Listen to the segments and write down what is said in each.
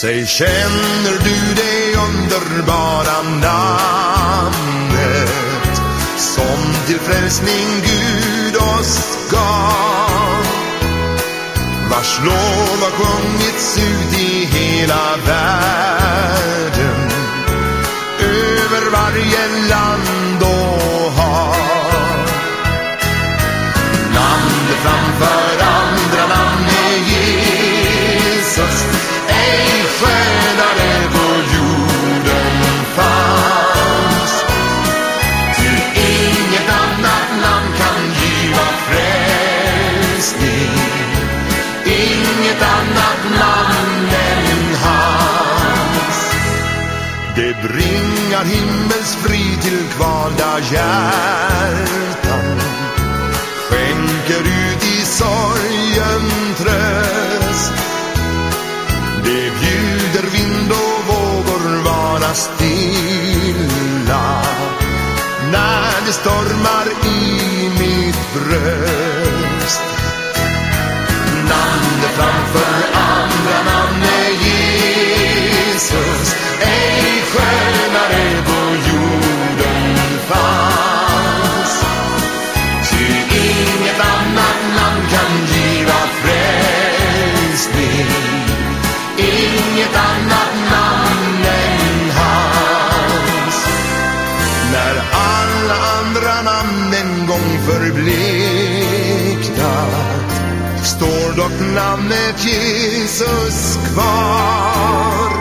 Säg känner du det underbara namnet som till frälsning Gud oss gav. Vars lov har sjungits ut i hela världen. Över varje ej skönare på jorden fanns. Ty inget annat namn kan giva frälsning. Inget annat namn än hans. Det bringar himmelsfrid till kvalda hjärtan. Skänker ut i sorgen tröst. Det stormar i mitt bröst. Namnet framför står dock namnet Jesus kvar.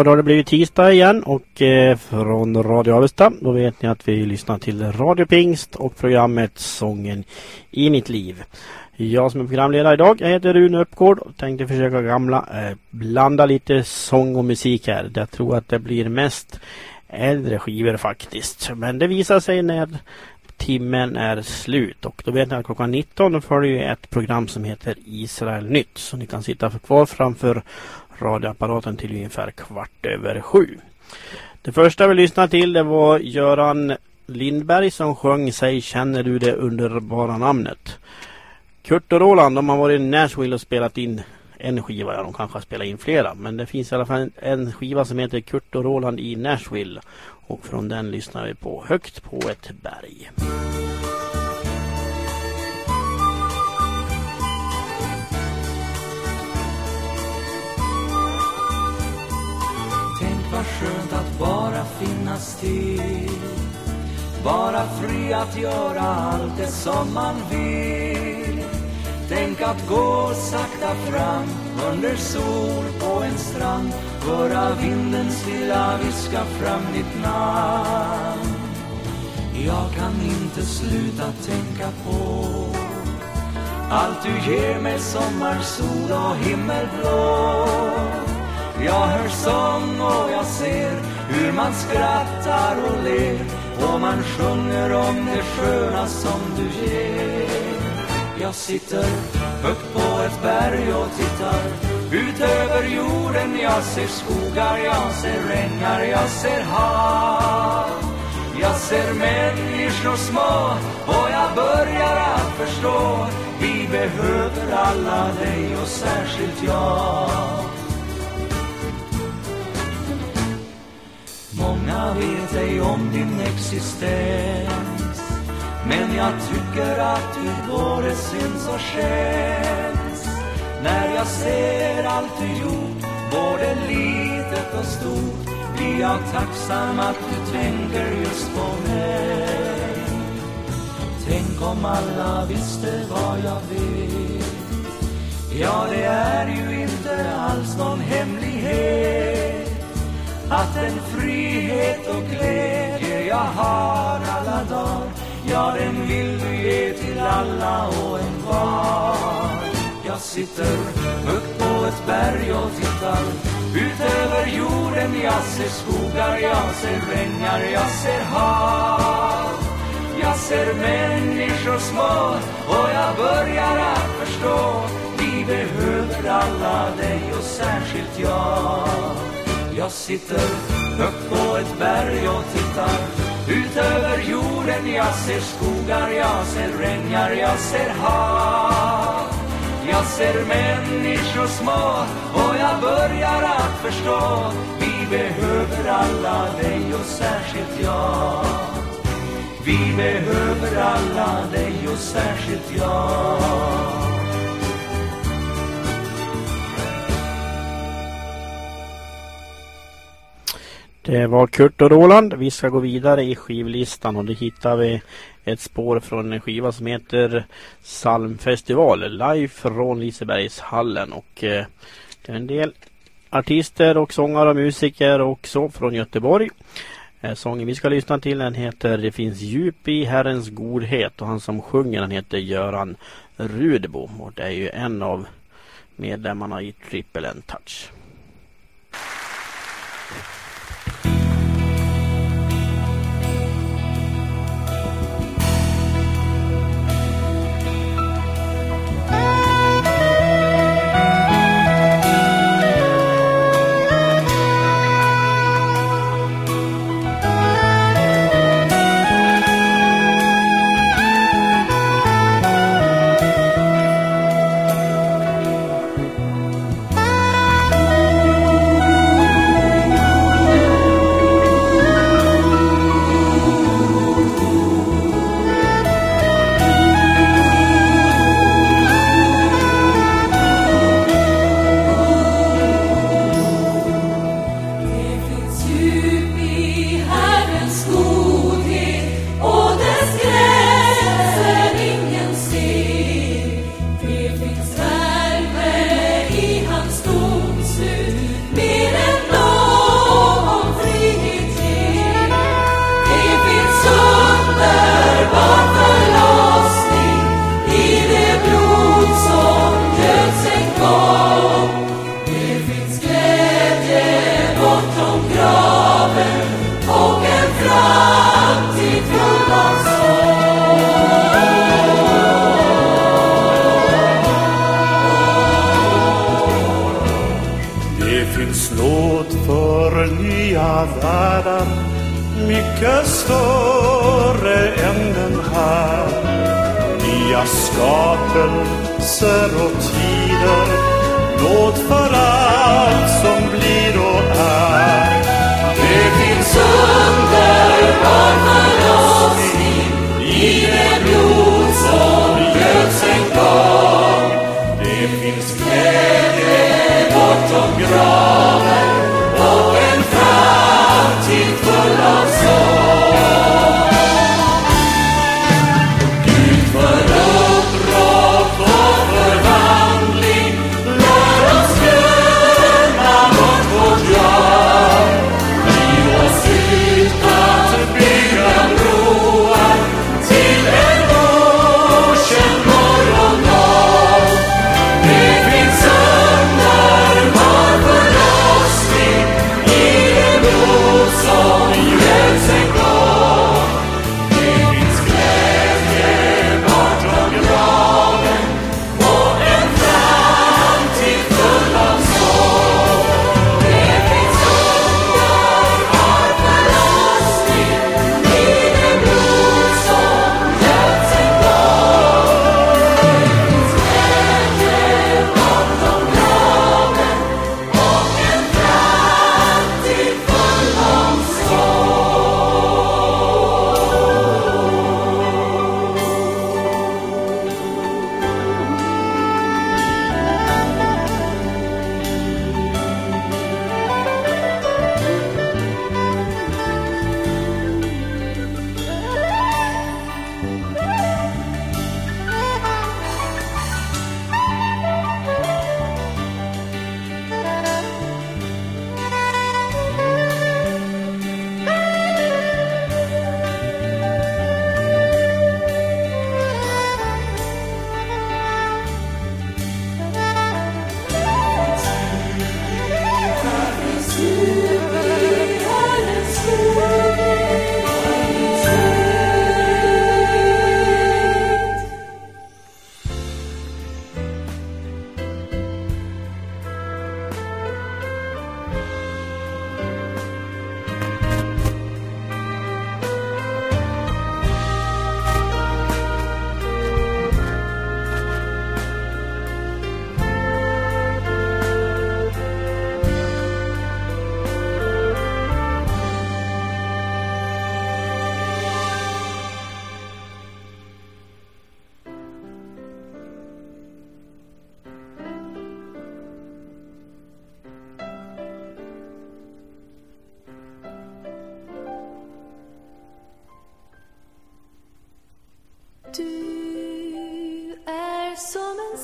Ja, då har det blivit tisdag igen och eh, från Radio Avesta. Då vet ni att vi lyssnar till Radio Pingst och programmet Sången i mitt liv. Jag som är programledare idag, jag heter Rune Uppgård och tänkte försöka gamla, eh, blanda lite sång och musik här. Jag tror att det blir mest äldre skivor faktiskt. Men det visar sig när timmen är slut och då vet ni att klockan 19 då följer ett program som heter Israel Nytt. Så ni kan sitta kvar framför radioapparaten till ungefär kvart över sju. Det första vi lyssnade till det var Göran Lindberg som sjöng Säg känner du det underbara namnet. Kurt och Roland de har varit i Nashville och spelat in en skiva, ja de kanske har spelat in flera men det finns i alla fall en, skiva som heter Kurt och Roland i Nashville och från den lyssnar vi på Högt på ett berg. Vad skönt att bara finnas till. Bara fri att göra allt det som man vill. Tänk att gå sakta fram under sol på en strand. Höra vinden stilla viska fram ditt namn. Jag kan inte sluta tänka på allt du ger mig sommarsol och himmelblå jag hör sång och jag ser hur man skrattar och ler och man sjunger om det sköna som du ger. Jag sitter högt på ett berg och tittar ut över jorden. Jag ser skogar, jag ser ängar, jag ser hav. Jag ser människor små och jag börjar att förstå vi behöver alla dig och särskilt jag. Vet ej om din existens. Men jag tycker att du både syns och känns När jag ser allt du gjort, både litet och stort. Blir jag tacksam att du tänker just på mig. Tänk om alla visste vad jag vet. Ja, det är ju inte alls någon hemlighet att den frihet och glädje jag har alla dagar. Ja, den vill du ge till alla och en var Jag sitter högt på ett berg och tittar utöver jorden. Jag ser skogar, jag ser regnar, jag ser hav. Jag ser människor små och jag börjar att förstå. Vi behöver alla dig och särskilt jag. Jag sitter högt på ett berg och tittar. Ut över jorden jag ser skogar, jag ser regnar, jag ser hav. Jag ser människor små och jag börjar att förstå. Vi behöver alla dig och särskilt jag. Vi behöver alla dig och särskilt jag. Det var Kurt och Roland. Vi ska gå vidare i skivlistan och då hittar vi ett spår från en skiva som heter Salmfestival live från Lisebergshallen och eh, det är en del artister och sångare och musiker också från Göteborg. Eh, sången vi ska lyssna till den heter Det finns djup i Herrens godhet och han som sjunger den heter Göran Rudbo och det är ju en av medlemmarna i Triple N Touch.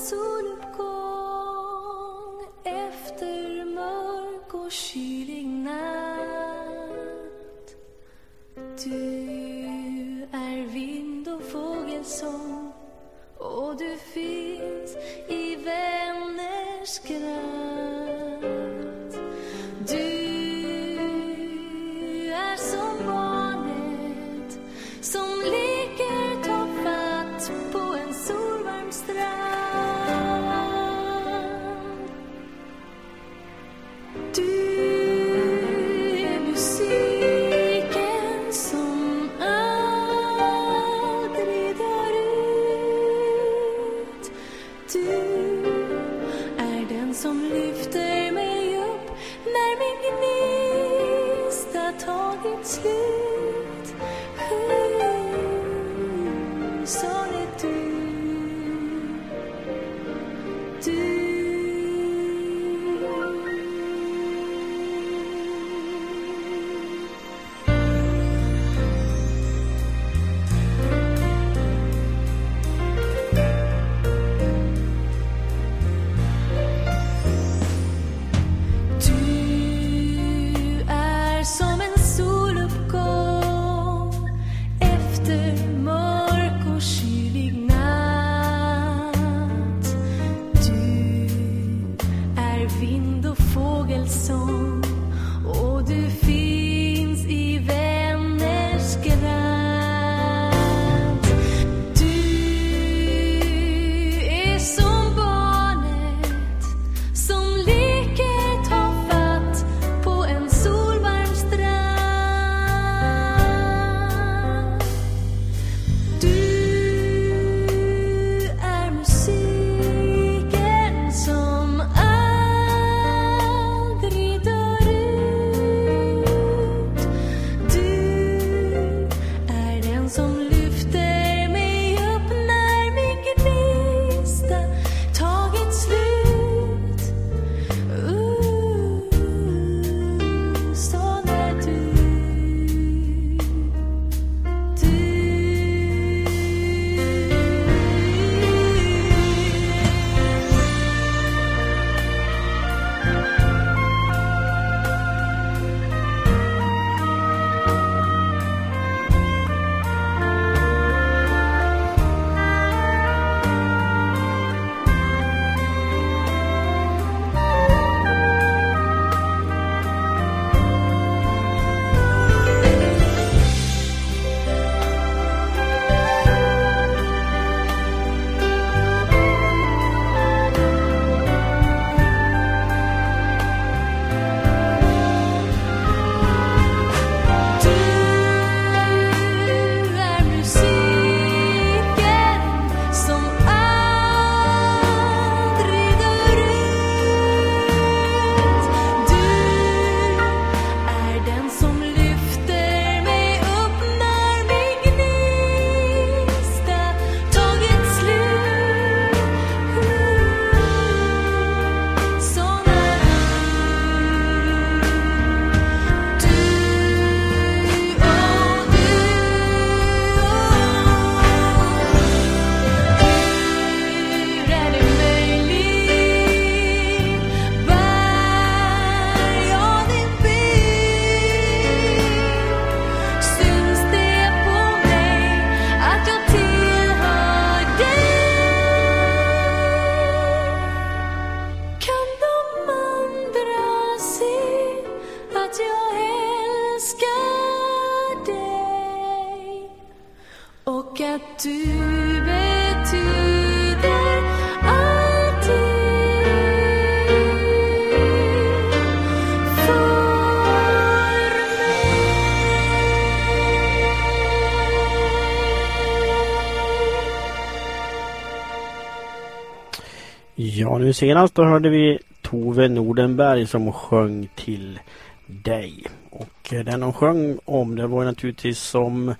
soon. senast då hörde vi Tove Nordenberg som sjöng till dig. Och eh, den hon sjöng om det var naturligtvis som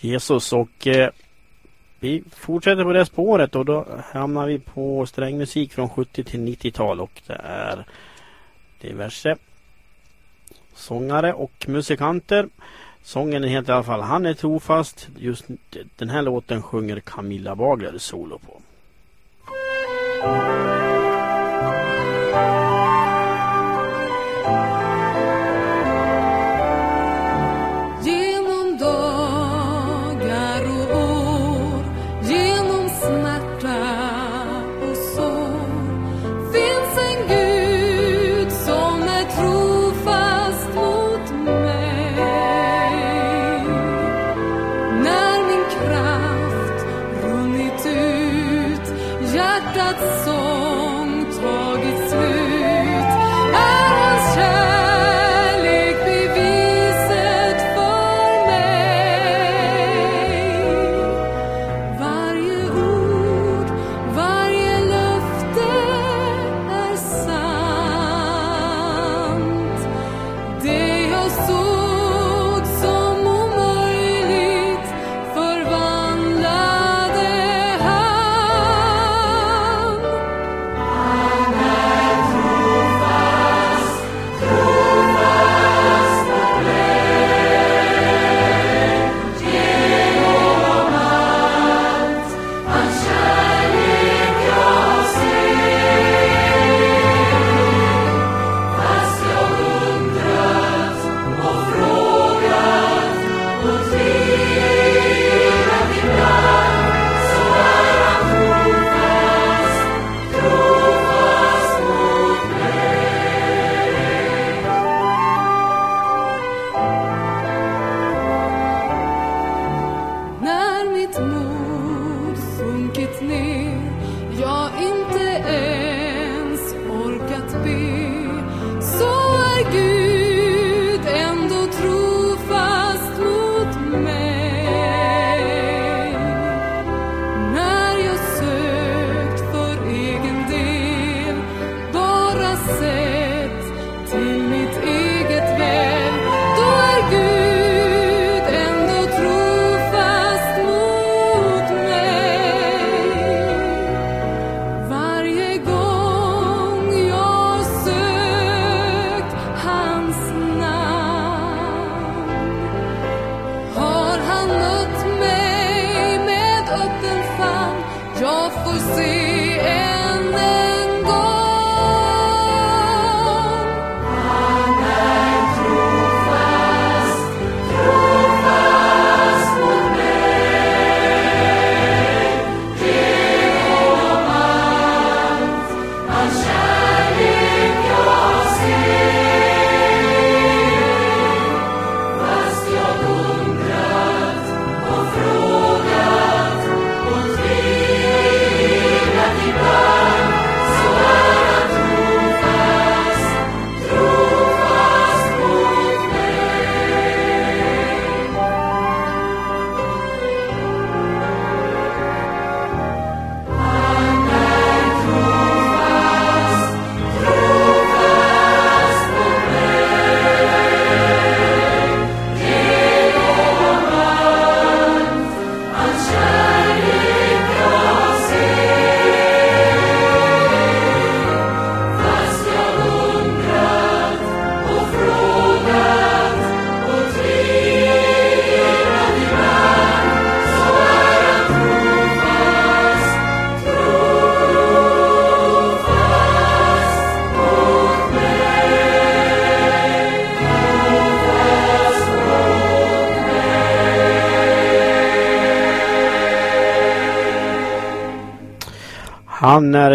Jesus och eh, vi fortsätter på det spåret och då hamnar vi på strängmusik från 70 till 90-tal och det är diverse sångare och musikanter. Sången heter i alla fall Han är trofast. Just den här låten sjunger Camilla Bagler solo på. so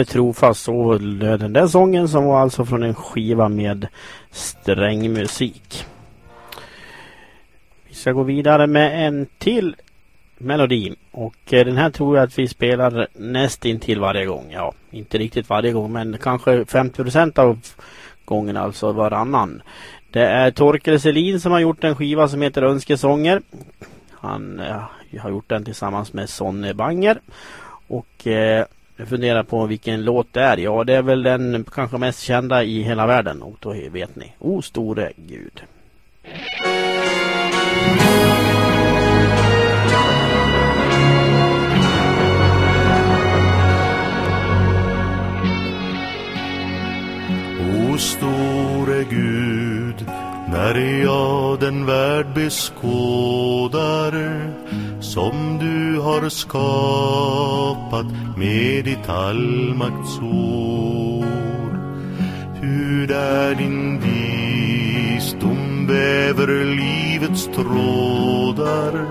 varit trofast, så löd den där sången som var alltså från en skiva med strängmusik. Vi ska gå vidare med en till melodi och eh, den här tror jag att vi spelar nästintill varje gång. Ja, inte riktigt varje gång men kanske 50% av gången alltså varannan. Det är Torkel Selin som har gjort en skiva som heter Önskesånger. Han ja, har gjort den tillsammans med Sonne Banger. Och eh, jag funderar på vilken låt det är. Ja, det är väl den kanske mest kända i hela världen. Och då vet ni. O store Gud. O store Gud, när jag den värld beskådar som du har skapat med ditt allmaktsord. Hur där din visdom väver livets trådar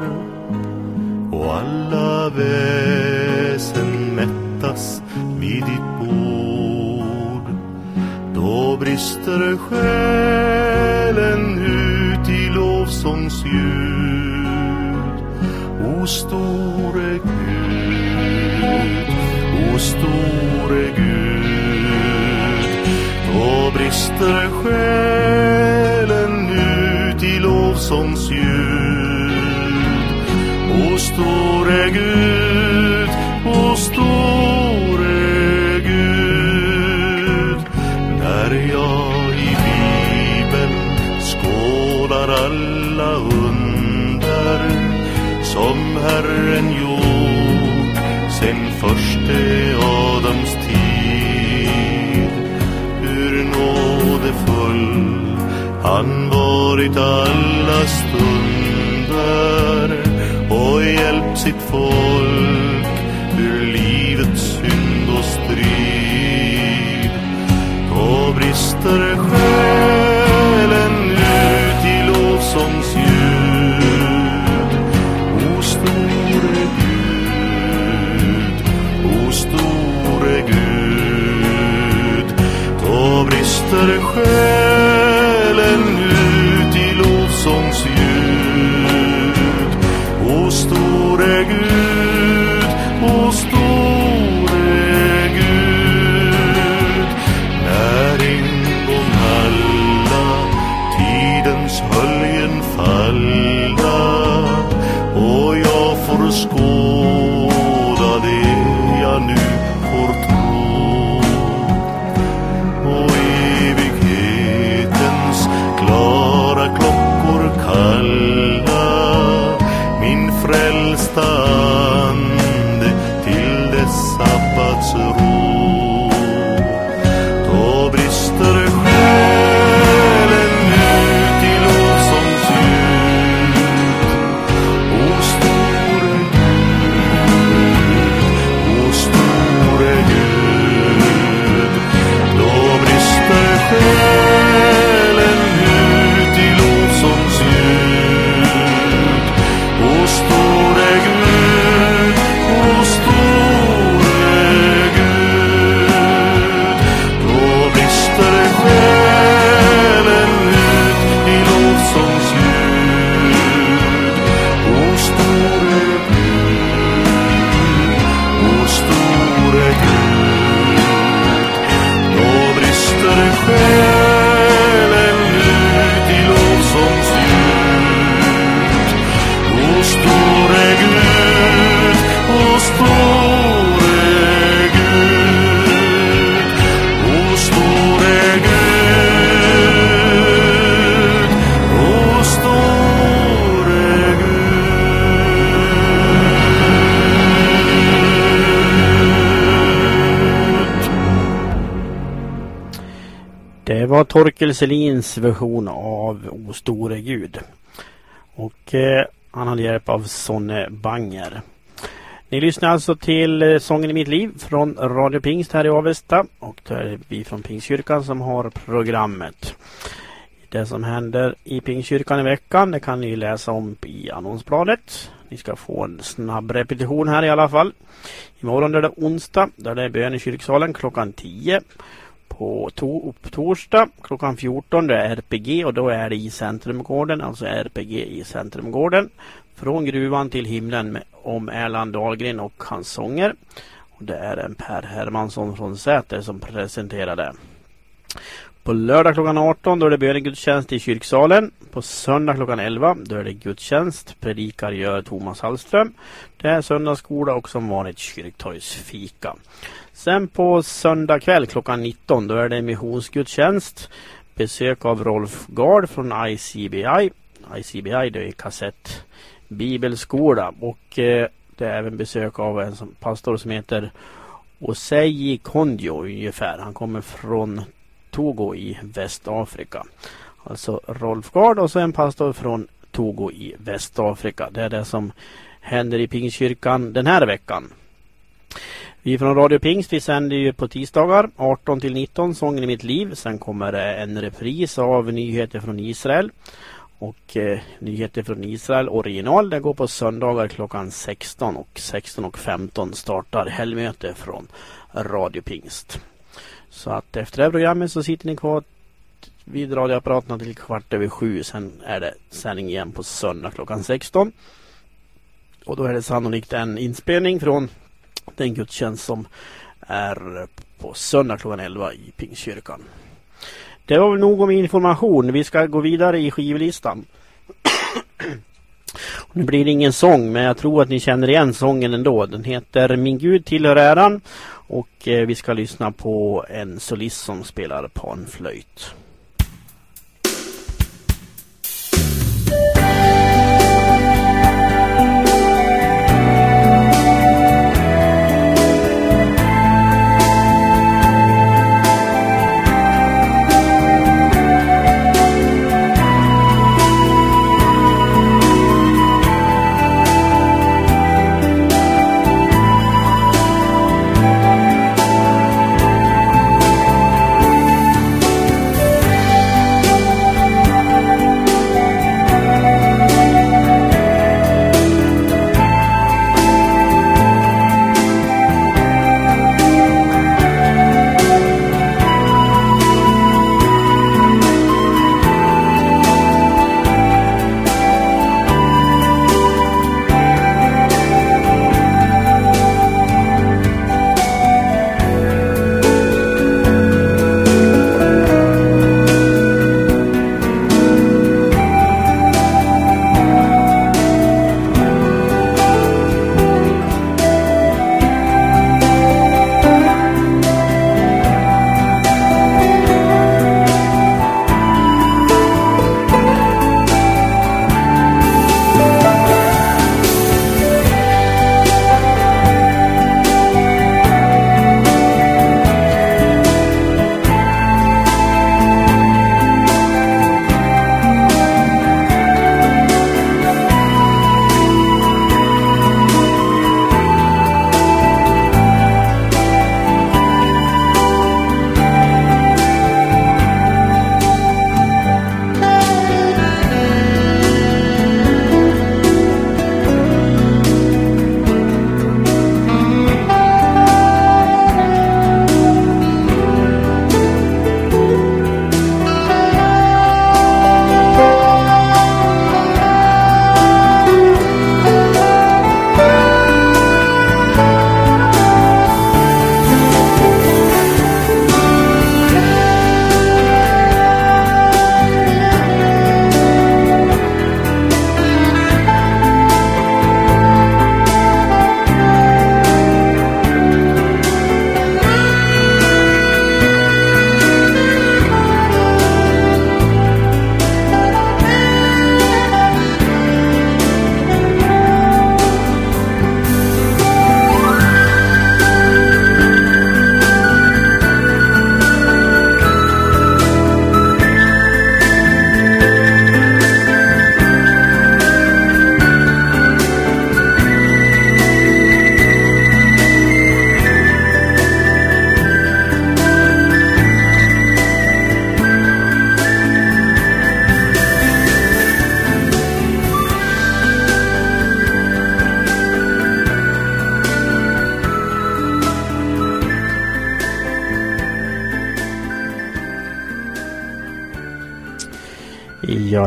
och alla väsen mättas vid ditt bord. Då brister själen ut i lovsångsljud. O store Gud, o store Gud. Då brister själen ut i lovsångsljud. O store Gud, o store som Herren gjort sen förste Adams tid. Hur nådefull han varit alla stunder brister själen Torkel Selins version av O store Gud. Och eh, han hade hjälp av Sonne Banger. Ni lyssnar alltså till eh, Sången i mitt liv från Radio Pingst här i Avesta. Och det är vi från Pingstkyrkan som har programmet. Det som händer i Pingstkyrkan i veckan det kan ni läsa om i annonsbladet. Ni ska få en snabb repetition här i alla fall. Imorgon är det onsdag där det är bön i kyrksalen klockan 10. På to på torsdag klockan 14 det är RPG och då är det i Centrumgården, alltså RPG i Centrumgården. Från gruvan till himlen med, om Erland Dahlgren och hans sånger. Och det är en Per Hermansson från Säter som presenterar det. På lördag klockan 18 då är det bönegudstjänst i kyrksalen. På söndag klockan 11 då är det gudstjänst. Predikar gör Thomas Hallström. Det är söndagsskola och som vanligt kyrktorgsfika. Sen på söndag kväll klockan 19 då är det missionsgudstjänst. Besök av Rolf Gard från ICBI. ICBI det är kassett bibelskola och eh, det är även besök av en som, pastor som heter Oseji Kondjo ungefär. Han kommer från Togo i Västafrika. Alltså Rolf Gard och så en pastor från Togo i Västafrika. Det är det som händer i Pingstkyrkan den här veckan. Vi från Radio Pingst vi sänder ju på tisdagar 18 till 19 Sången i mitt liv. Sen kommer det en repris av nyheter från Israel. Och eh, nyheter från Israel original det går på söndagar klockan 16 och 16.15 startar helgmöte från Radio Pingst. Så att efter det här programmet så sitter ni kvar vid radioapparaterna till kvart över sju. Sen är det sändning igen på söndag klockan 16. Och då är det sannolikt en inspelning från den gudstjänst som är på söndag klockan 11 i Pingstkyrkan. Det var väl nog om information. Vi ska gå vidare i skivlistan. Nu blir det ingen sång men jag tror att ni känner igen sången ändå. Den heter Min Gud tillhör äran och eh, vi ska lyssna på en solist som spelar panflöjt.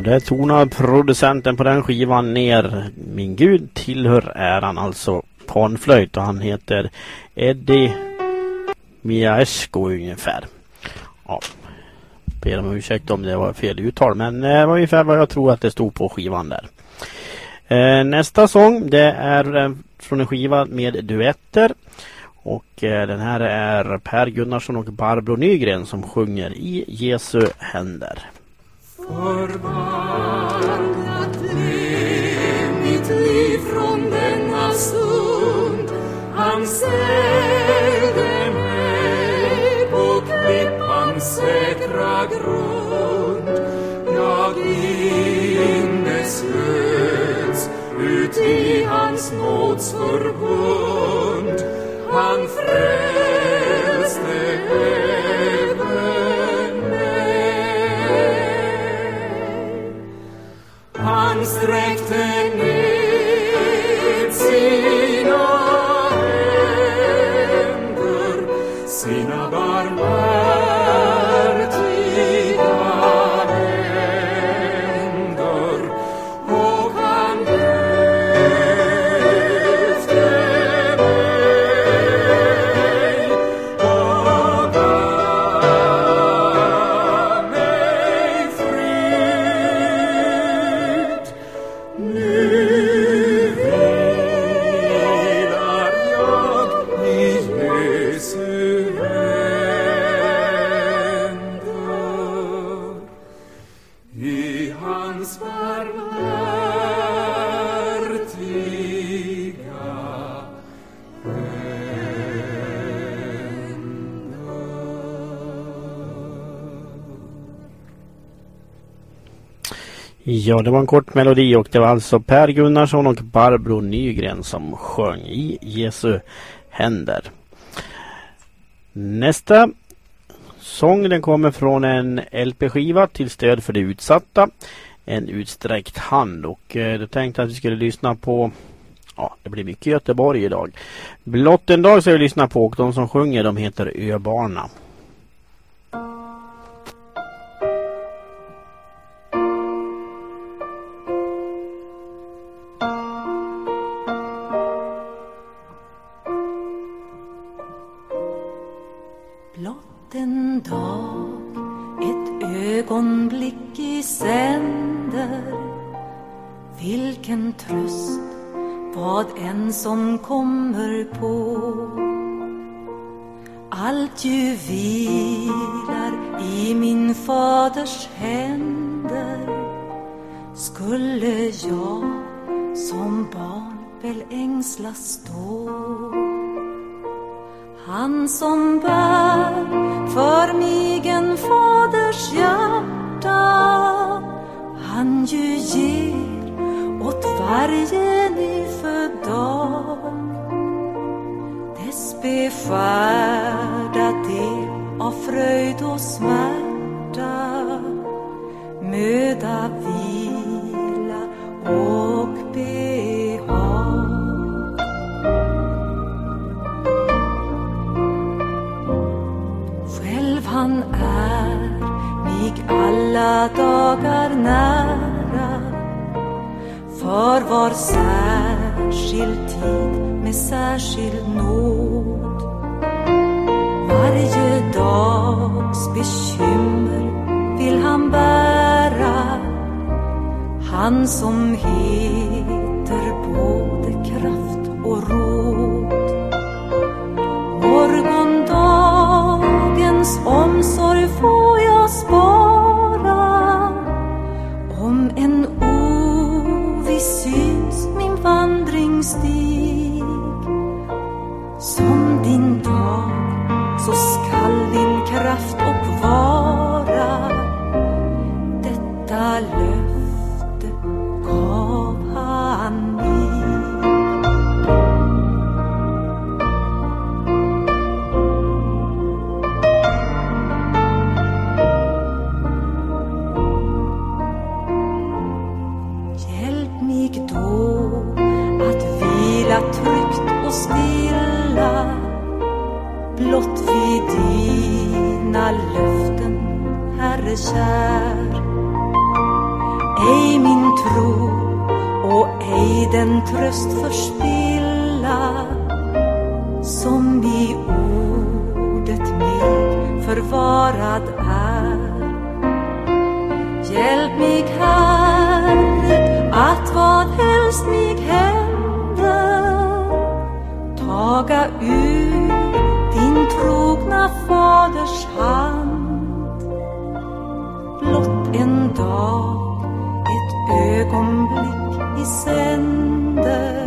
Där tonar producenten på den skivan ner Min Gud tillhör äran, alltså panflöjt och han heter Eddie Miasko ungefär. Ja, ber om ursäkt om det var fel uttal men det var ungefär vad jag tror att det stod på skivan där. Eh, nästa sång det är eh, från en skiva med duetter. Och eh, den här är Per Gunnarsson och Barbro Nygren som sjunger i Jesu händer. Förvandlat blev mitt liv från denna stund. Han ställde mig på klippans säkra grund. Jag inneslöts ut i hans nåds förbund. Han frälste ans rechte Netz in Ender, sin abar Ja, det var en kort melodi och det var alltså Per Gunnarsson och Barbro Nygren som sjöng i Jesu händer. Nästa sång den kommer från en LP-skiva till stöd för de utsatta. En utsträckt hand och eh, då tänkte jag att vi skulle lyssna på Ja, det blir mycket Göteborg idag. Blott en dag ska vi lyssna på och de som sjunger de heter Öbarna. Faders händer Skulle jag som barn väl ängslas stå? han som bär för mig en faders hjärta Han ju ger åt varje nyfödd dag Dess beskärda del av fröjd och smärta Möda, vila och behag Själv han är mig alla dagar nära. För var särskild tid med särskild nåd. Varje dags bekymmer vill han bära. Han som heter både kraft och råd Morgondagens omsorg får jag spara blott dina löften, Herre kär. Ej min tro och ej den tröst förspilla som i ordet mig förvarad är. Hjälp mig, Herre, att vad helst mig händer taga ur faders hand. Blott en dag, ett ögonblick i sänder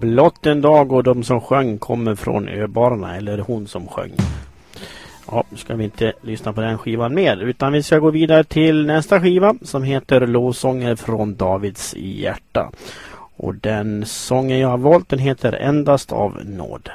blott en dag och de som sjöng kommer från Öbarna eller hon som sjöng. Ja, nu ska vi inte lyssna på den skivan mer utan vi ska gå vidare till nästa skiva som heter Lovsånger från Davids hjärta. Och den sången jag har valt den heter Endast av nåd.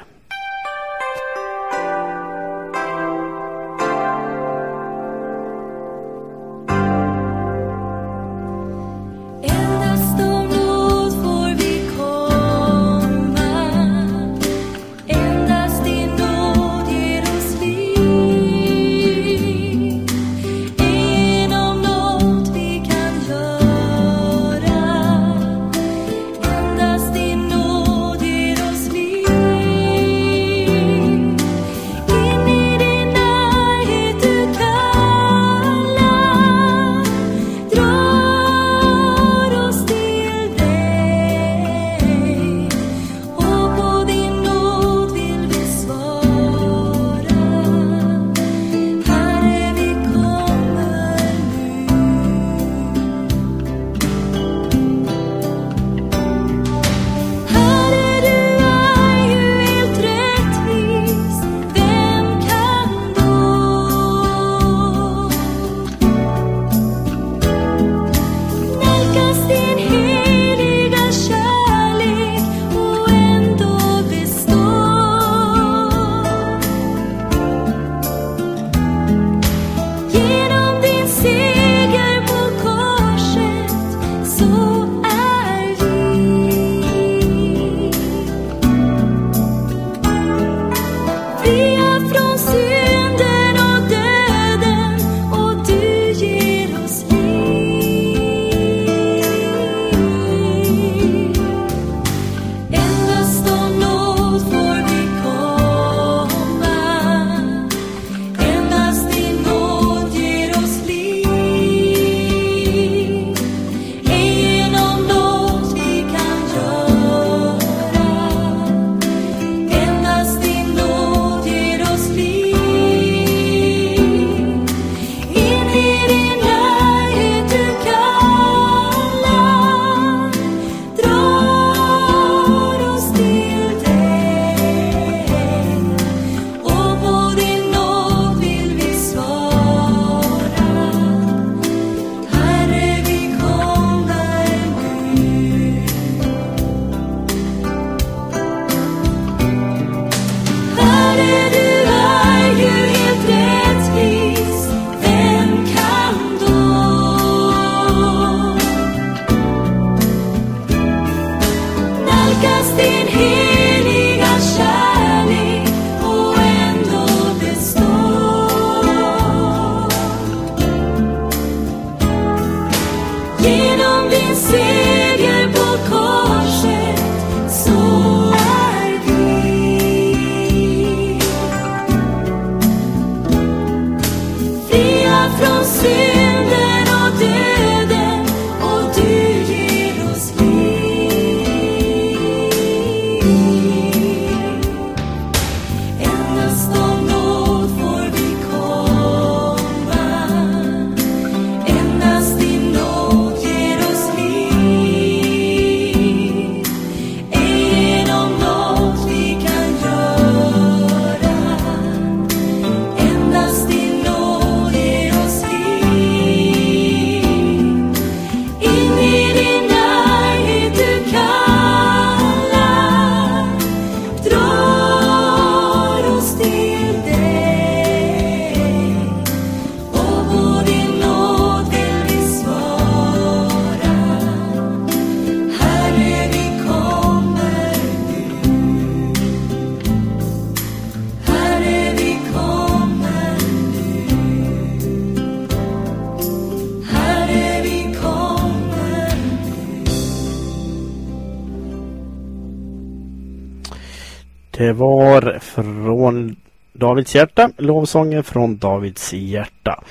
Det var från Davids hjärta, lovsånger från Davids hjärta.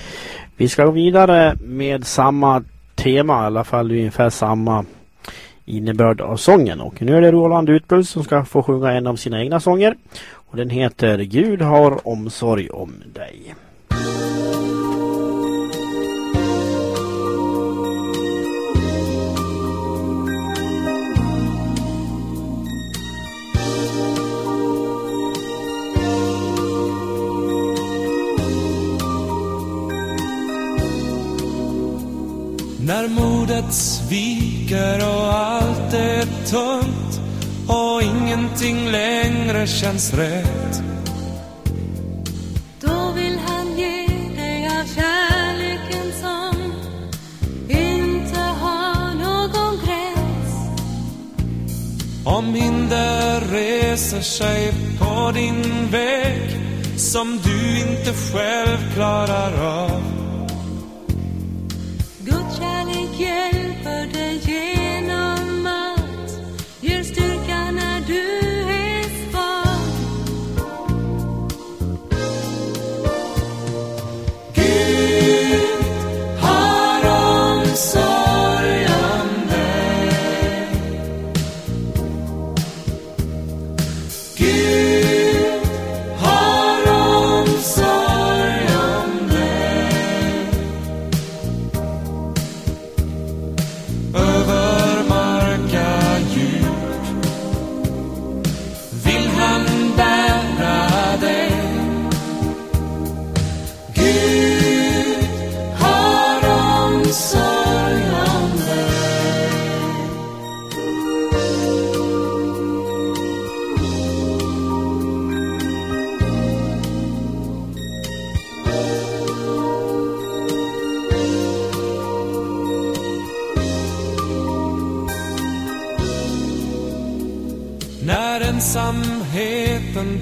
Vi ska gå vidare med samma tema, i alla fall ungefär samma innebörd av sången. Och nu är det Roland Utbult som ska få sjunga en av sina egna sånger. Och den heter Gud har omsorg om dig. När modet sviker och allt är tungt och ingenting längre känns rätt. Då vill han ge dig av kärleken som inte har någon gräns. Om hinder reser sig på din väg som du inte själv klarar av. quien puede llenar.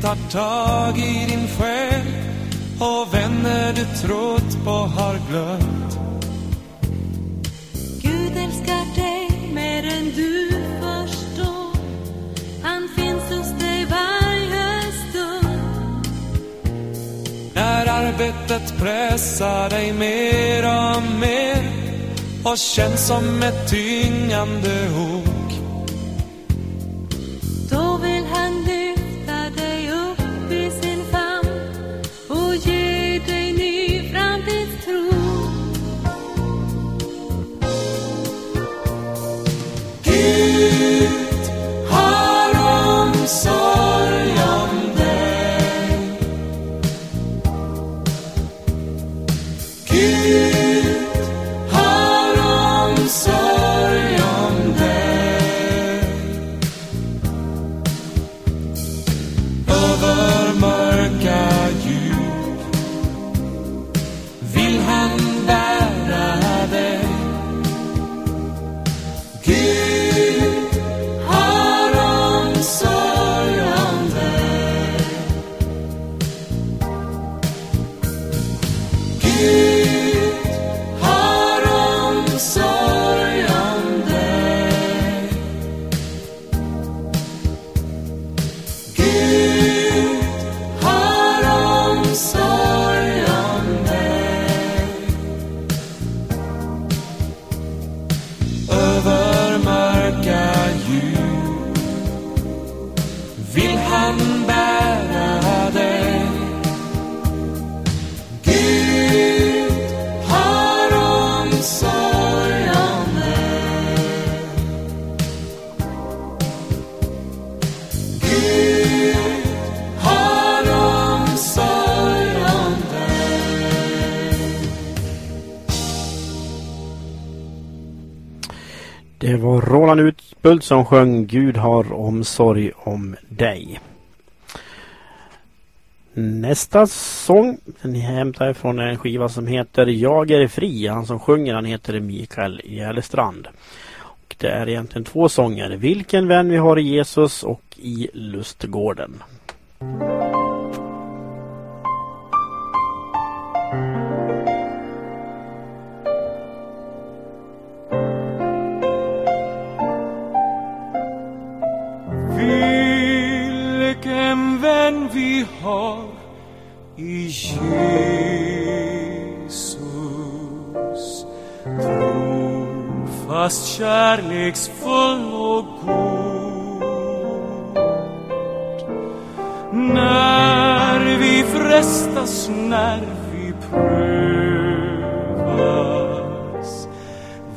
Tar tag i din själ och vänner du trott på har glömt. Gud älskar dig mer än du förstår. Han finns hos dig varje stund. När arbetet pressar dig mer och mer och känns som ett tyngande ok. Bult som sjöng Gud har omsorg om dig. Nästa sång den hämtar jag från en skiva som heter Jag är fri. Han som sjunger han heter Mikael Järlestrand. Och det är egentligen två sånger. Vilken vän vi har i Jesus och i lustgården. Jesus. Trofast, kärleksfull och god. När vi frestas, när vi prövas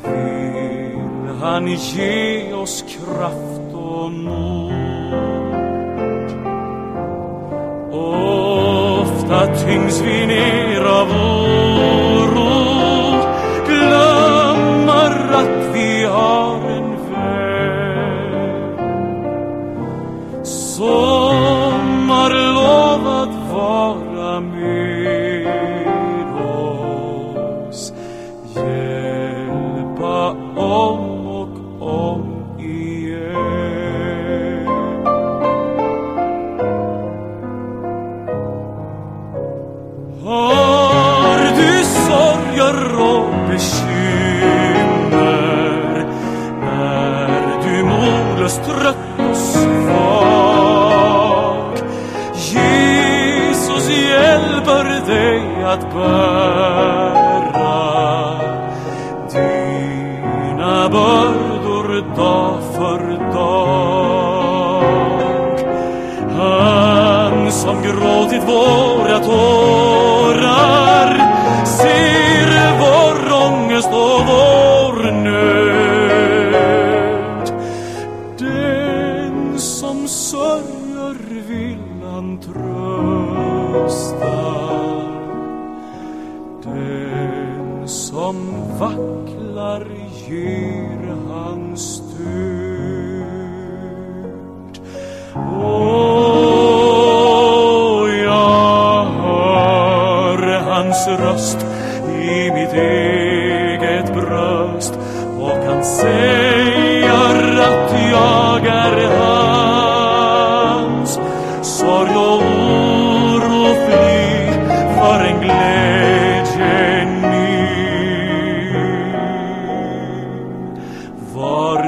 Vill han ge oss kraft och mod Ofta tyngs vi ner av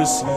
vars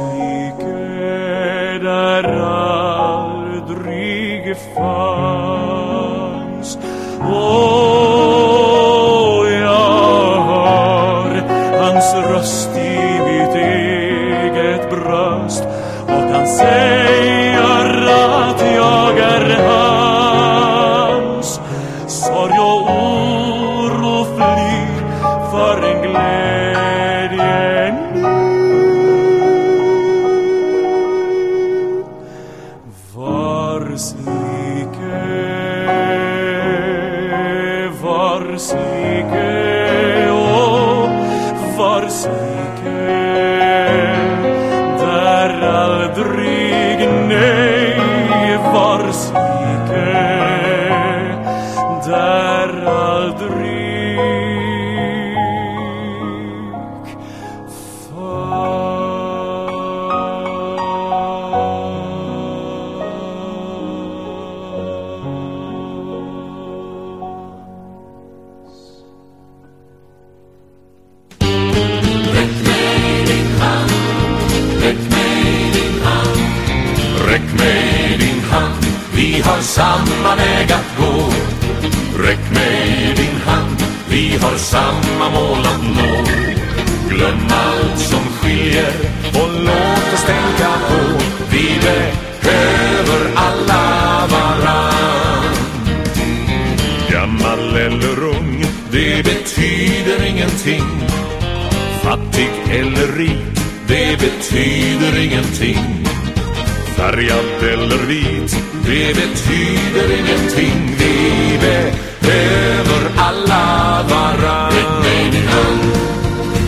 eller vit, det betyder ingenting. Vi behöver alla varann. Räck mig din hand,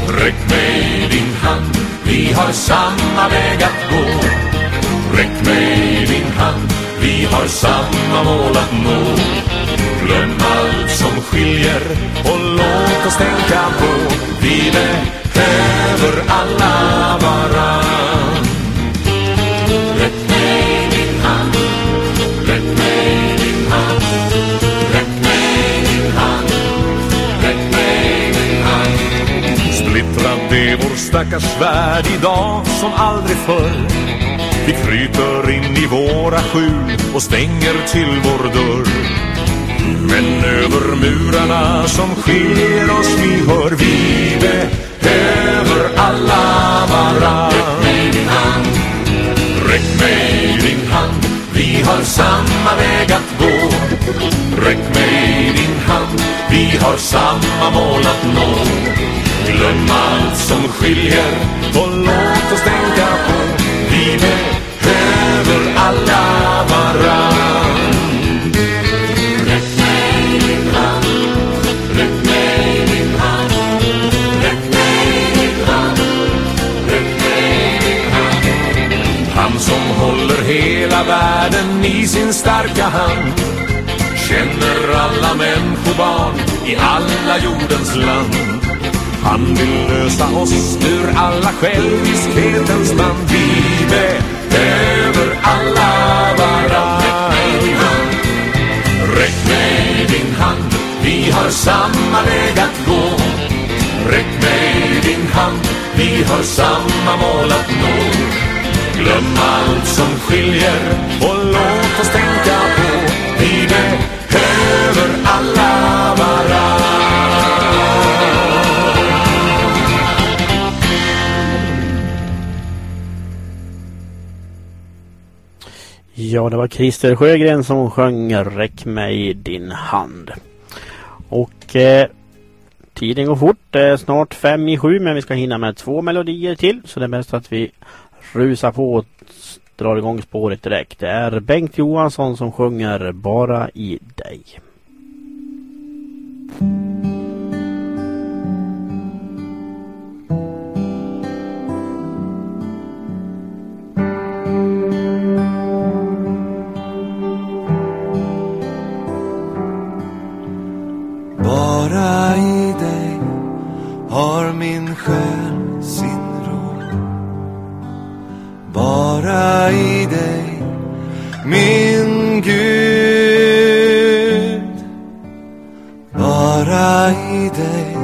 räck mig din hand. Vi har samma väg att gå. Räck mig din hand, vi har samma mål att nå. Glöm allt som skiljer och låt oss tänka på vi behöver alla varann. stackars värld idag som aldrig förr. Vi kryper in i våra skjul och stänger till vår dörr. Men över murarna som skiljer oss vi hör Vi behöver alla varann Räck mig din hand. Räck mig din hand. Vi har samma väg att gå. Räck mig din hand. Vi har samma mål att nå. Glöm allt som skiljer och låt oss tänka på Vi behöver alla varann. Räck mig din hand, räck mig din hand Räck mig din hand, räck mig din hand. Han som håller hela världen i sin starka hand Känner alla människobarn i alla jordens land. Han vill lösa oss ur alla själviskhetens band Vi behöver alla varann. Räck mig din hand, vi har samma väg att gå. Räck mig din hand, vi har samma mål att nå. Glöm allt som skiljer och låt oss tänka på. Vi behöver alla Ja, det var Christer Sjögren som sjöng Räck mig din hand. Och eh, tiden går fort. Det är snart fem i sju men vi ska hinna med två melodier till. Så det är bäst att vi rusar på och drar igång spåret direkt. Det är Bengt Johansson som sjunger Bara i dig. Bara i dig har min själ sin ro. Bara i dig, min Gud. Bara i dig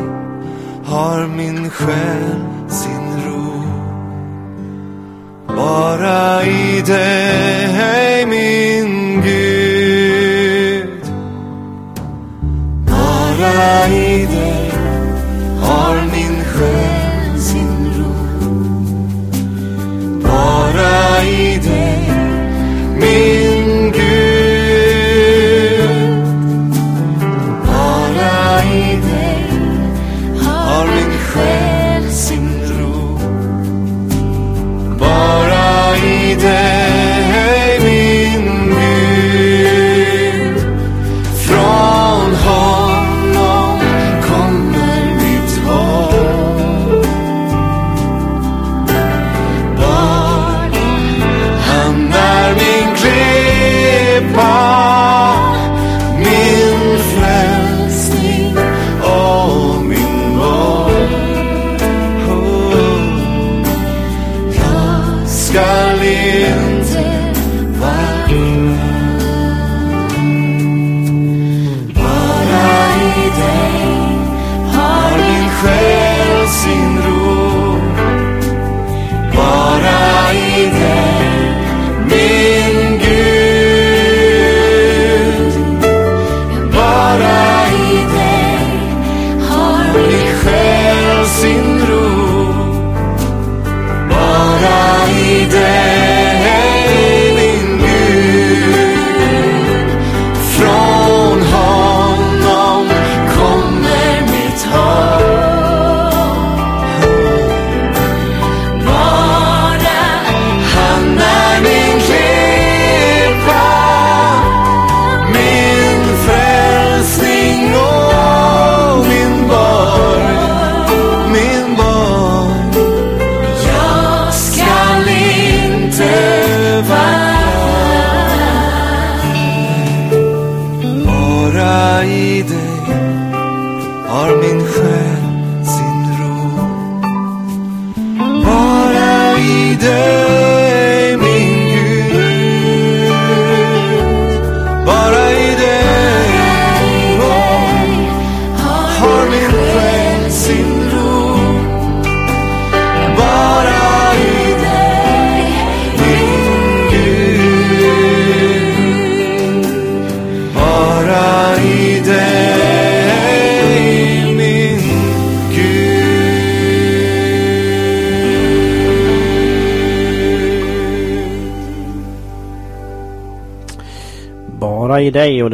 har min själ sin ro. Bara i dig, min Bara i dig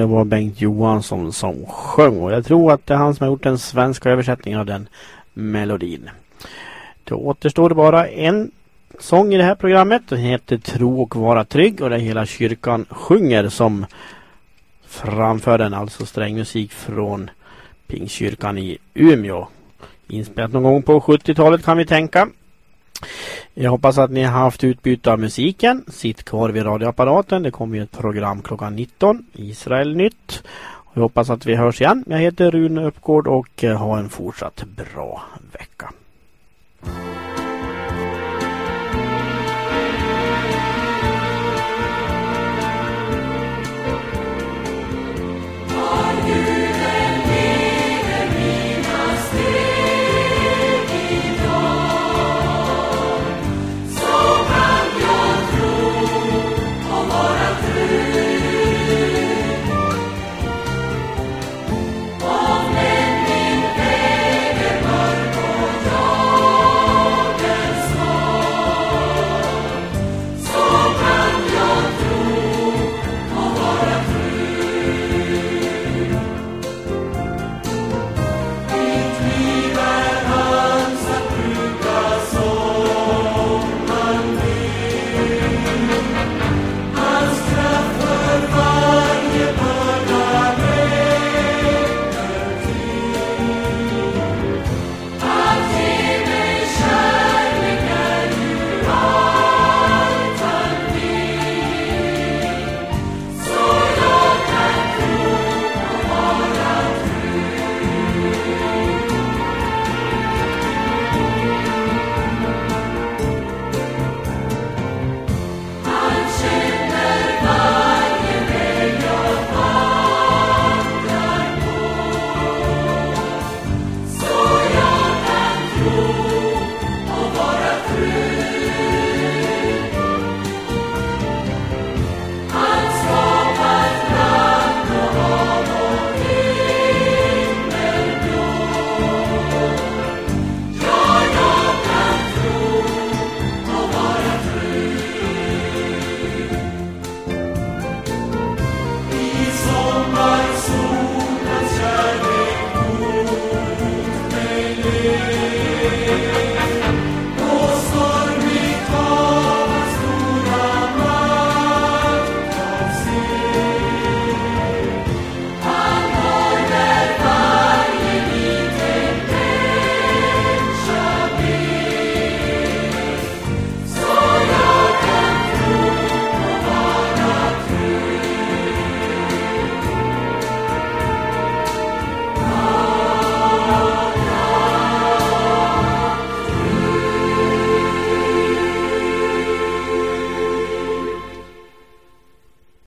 det var Bengt Johansson som sjöng och jag tror att det är han som har gjort den svenska översättningen av den melodin. Då återstår det bara en sång i det här programmet. Den heter Tro och vara trygg och det är hela kyrkan sjunger som framför den, alltså strängmusik från Pingstkyrkan i Umeå. Inspelat någon gång på 70-talet kan vi tänka. Jag hoppas att ni har haft utbyte av musiken. Sitt kvar vid radioapparaten. Det kommer ju ett program klockan 19. Israel nytt. Jag hoppas att vi hörs igen. Jag heter Rune Uppgård och eh, ha en fortsatt bra vecka.